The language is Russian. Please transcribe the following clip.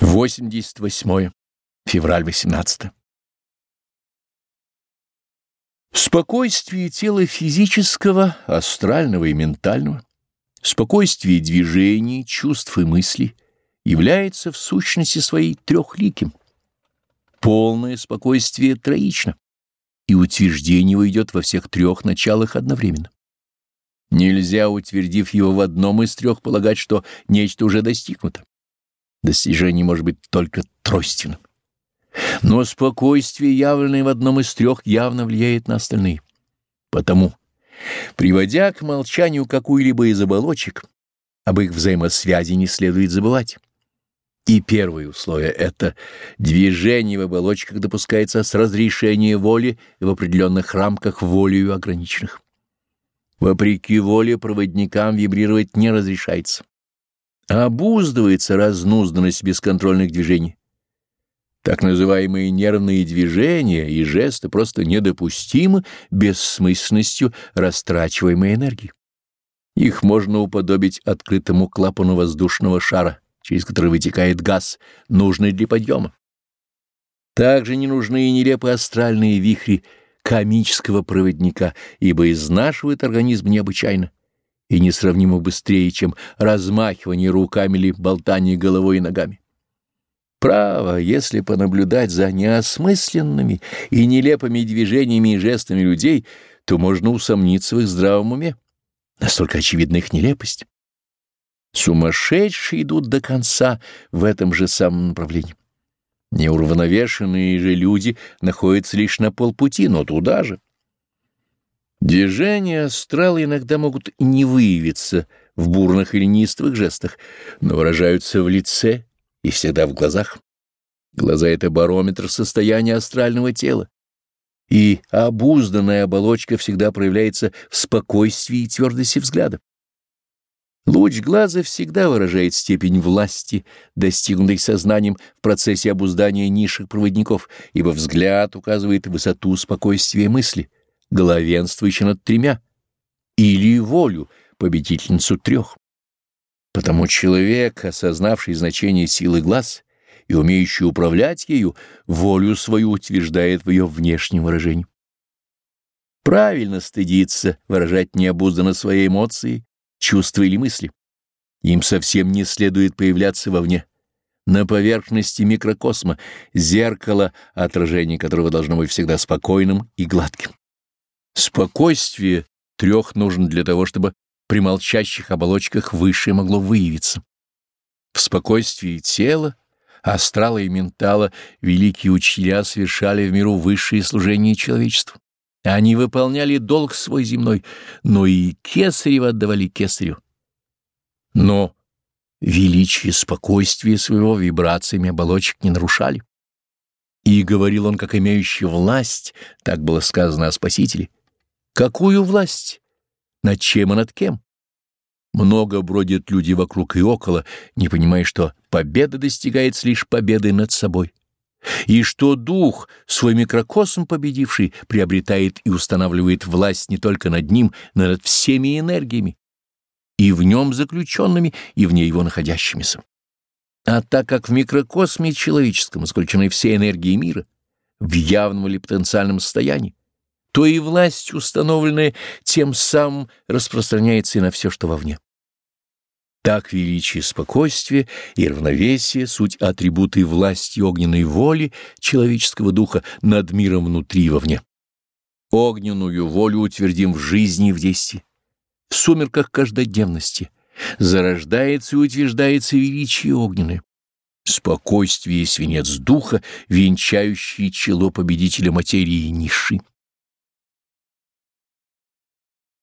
88 февраль 18 Спокойствие тела физического, астрального и ментального, спокойствие движений, чувств и мыслей является в сущности своей трехликим. Полное спокойствие троично, и утверждение его во всех трех началах одновременно. Нельзя, утвердив его в одном из трех, полагать, что нечто уже достигнуто. Достижение может быть только тройственным. Но спокойствие, явленное в одном из трех, явно влияет на остальные. Потому, приводя к молчанию какую-либо из оболочек, об их взаимосвязи не следует забывать. И первое условие — это движение в оболочках допускается с разрешения воли в определенных рамках волею ограниченных. Вопреки воле проводникам вибрировать не разрешается обуздывается разнузданность бесконтрольных движений. Так называемые нервные движения и жесты просто недопустимы бессмысленностью растрачиваемой энергии. Их можно уподобить открытому клапану воздушного шара, через который вытекает газ, нужный для подъема. Также не нужны и нелепые астральные вихри комического проводника, ибо изнашивают организм необычайно и несравнимо быстрее, чем размахивание руками или болтание головой и ногами. Право, если понаблюдать за неосмысленными и нелепыми движениями и жестами людей, то можно усомниться в их здравом уме. Настолько очевидна их нелепость. Сумасшедшие идут до конца в этом же самом направлении. Неуравновешенные же люди находятся лишь на полпути, но туда же. Движения астрала иногда могут не выявиться в бурных или неистовых жестах, но выражаются в лице и всегда в глазах. Глаза — это барометр состояния астрального тела, и обузданная оболочка всегда проявляется в спокойствии и твердости взгляда. Луч глаза всегда выражает степень власти, достигнутой сознанием в процессе обуздания низших проводников, ибо взгляд указывает высоту спокойствия мысли — главенствующий над тремя, или волю, победительницу трех. Потому человек, осознавший значение силы глаз и умеющий управлять ею, волю свою утверждает в ее внешнем выражении. Правильно стыдиться выражать необузданно свои эмоции, чувства или мысли. Им совсем не следует появляться вовне. На поверхности микрокосма, зеркало, отражение которого должно быть всегда спокойным и гладким. Спокойствие трех нужно для того, чтобы при молчащих оболочках высшее могло выявиться. В спокойствии тела, астрала и ментала великие учителя совершали в миру высшие служения человечеству. Они выполняли долг свой земной, но и кесарево отдавали кесарю. Но величие спокойствия своего вибрациями оболочек не нарушали. И говорил он, как имеющий власть, так было сказано о Спасителе, Какую власть? Над чем и над кем? Много бродят люди вокруг и около, не понимая, что победа достигается лишь победой над собой, и что дух, свой микрокосм победивший, приобретает и устанавливает власть не только над ним, но над всеми энергиями, и в нем заключенными, и вне его находящимися. А так как в микрокосме человеческом исключены все энергии мира, в явном или потенциальном состоянии, то и власть, установленная тем самым, распространяется и на все, что вовне. Так величие спокойствия и равновесие — суть атрибуты власти огненной воли человеческого духа над миром внутри и вовне. Огненную волю утвердим в жизни и в действии, в сумерках каждодневности. Зарождается и утверждается величие огненное. Спокойствие — свинец духа, венчающий чело победителя материи и ниши.